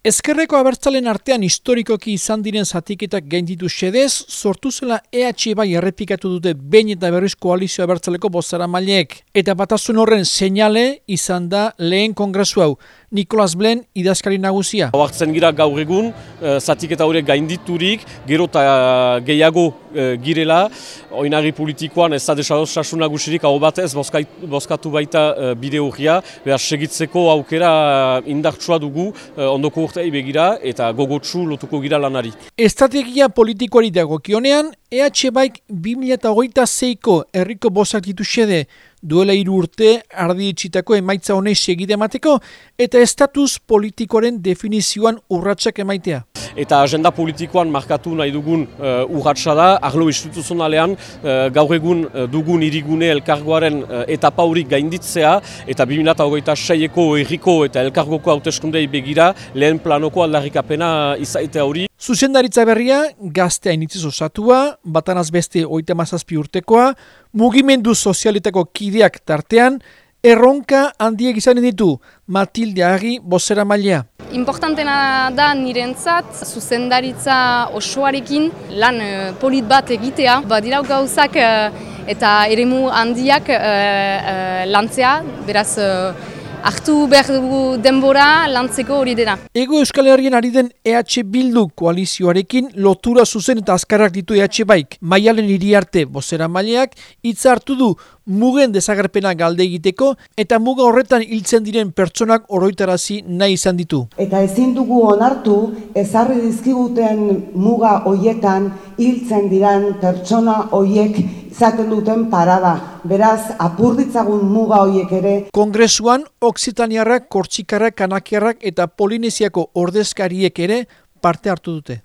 Ezkerreko abertzalen artean historikoki izan diren zatiketak gainditu xedez, sortu zela EH bai errepikatu dute behin eta berriz koalizio abertzaleko bozara maileek. Eta batasun horren seinale izan da lehen kongresu hau. Nikolas Blen idazkari nagusia. Hoartzen gira gaur egun, uh, zatiketa horiek gainditurik, gero eta gehiago uh, girela, oinari politikoan ez da desadosasun nagusirik hau batez bozkatu baita bide horria, behar segitzeko aukera indartsua dugu ondoko urtei begira eta gogotsu lotuko gira lanari. Estrategia politikoari dagokionean, EH Baik 2008ko herriko bozak ditu xede, duela hiru urte ardi itxitako emaitza honei segide emateko eta estatus politikoaren definizioan urratsak emaitea. Eta agenda politikoan markatu nahi dugun uh, urratsa da, arlo instituzionalean uh, gaur egun uh, dugun irigune elkargoaren uh, etapa horik gainditzea eta 2008ko erriko eta elkargoko hauteskundei begira lehen planoko aldarrikapena izaite hori. Zuzendaritza berria, gaztea initziz osatua, batanaz beste oita mazazpi urtekoa, mugimendu sozialitako kideak tartean, erronka handiek izan ditu, Matilde Agi, bozera mailea. Importantena da nirentzat zuzendaritza osoarekin lan uh, polit bat egitea. Ba, dira gauzak uh, eta eremu handiak uh, lantzea, beraz hartu behar dugu denbora lantzeko hori dena. Ego Euskal Herrien ari den EH Bildu koalizioarekin lotura zuzen eta azkarrak ditu EH Baik. Maialen hiri arte bozera maileak hitz hartu du mugen desagerpena galde egiteko eta muga horretan hiltzen diren pertsonak oroitarazi nahi izan ditu. Eta ezin dugu onartu ezarri dizkiguten muga hoietan hiltzen diren pertsona hoiek izaten duten parada. Beraz, apurditzagun muga hoiek ere. Kongresuan, Oksitaniarrak, Kortxikarrak, Kanakiarrak eta Polinesiako ordezkariek ere parte hartu dute.